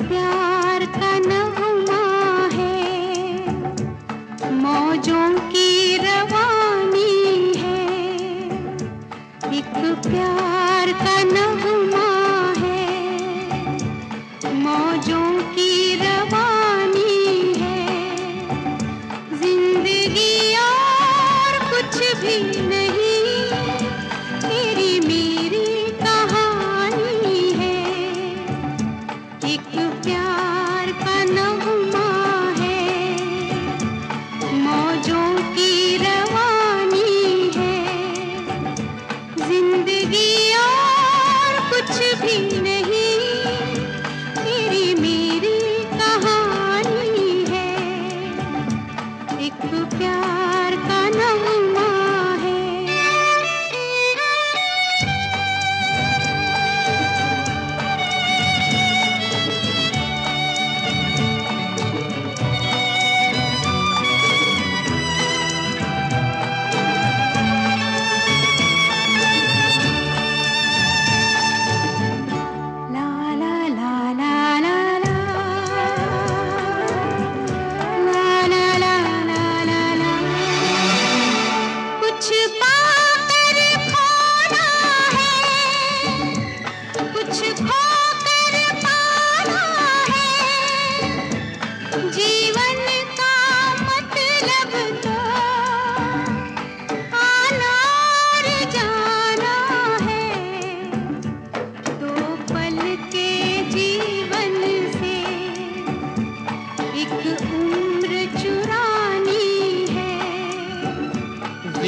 प्यार का नगमा है। मौजों की रवानी है। एक प्यार का नगमा है। मौजों की रवानी है। ज़िंदगी और कुछ भी नहीं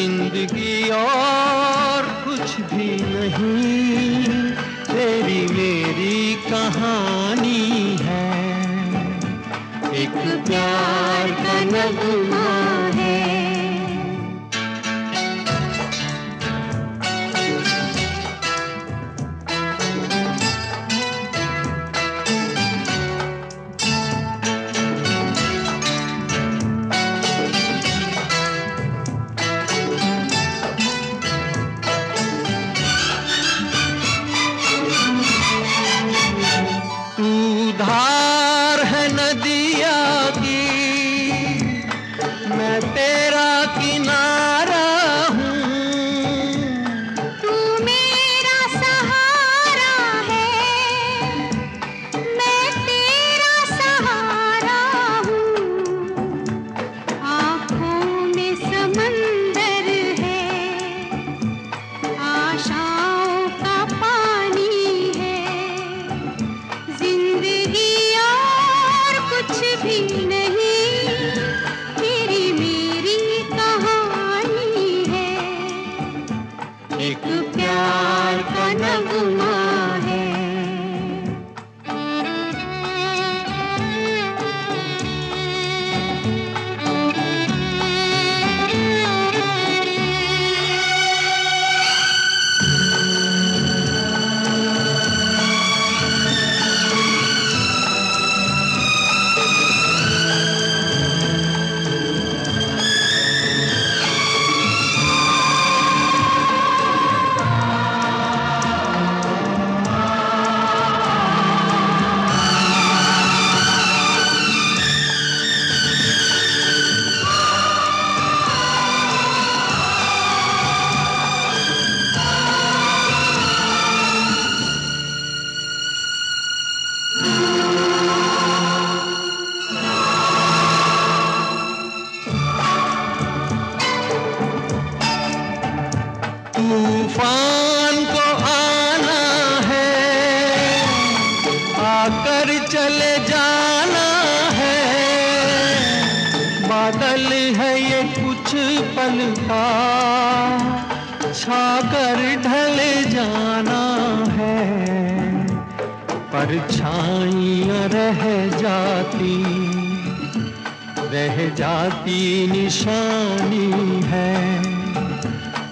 ज़िंदगी और कुछ भी नहीं। तेरी मेरी कहानी है। एक प्यार का नगमा एक प्यार का नगमा तूफ़ान को आना है, आकर चले जाना है। बादल है ये कुछ पल का, छाकर ढल जाना है। परछाइयाँ रह जाती रह जाती निशानी है।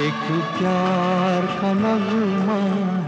तू प्यार का नगमा